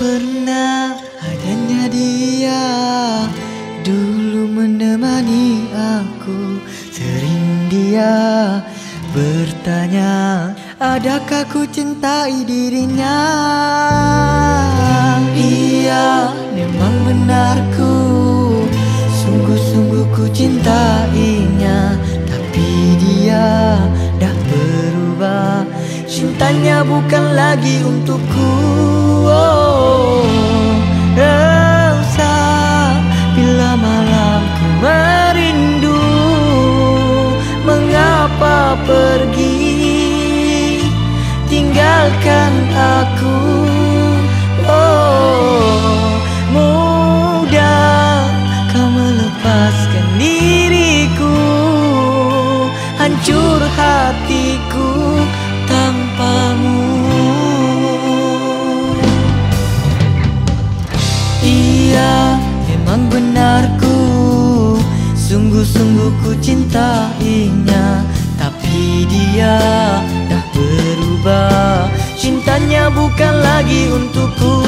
pernah adanya dia. Dulu menemani aku Sering dia bertanya Adakah ku cintai dirinya? Iya memang benarku. Sungguh-sungguh ku cintainya Tapi dia dah berubah. Cintanya bukan lagi untukku Sungguh-sungguh ku cintainya. Tapi dia dah berubah. Cintanya bukan lagi untukku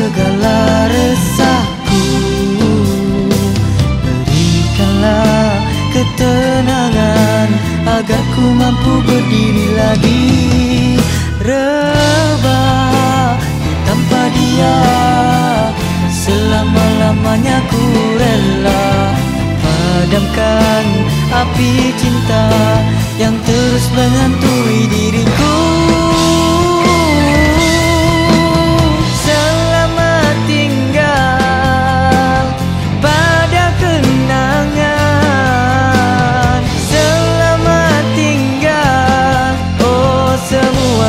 segala resahku. Berikanlah ketenangan agar ku mampu berdiri lagi. Rebah tanpa dia Selama-lamanya ku rela Padamkan api cinta yang terus menghantui diriku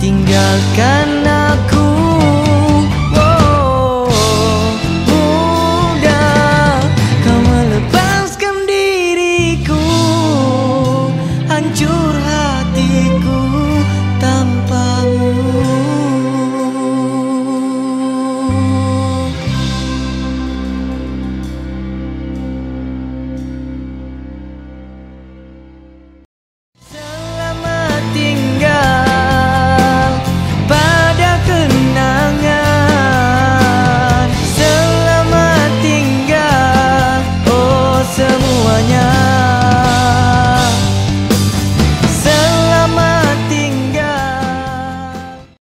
tinggalkan 마냥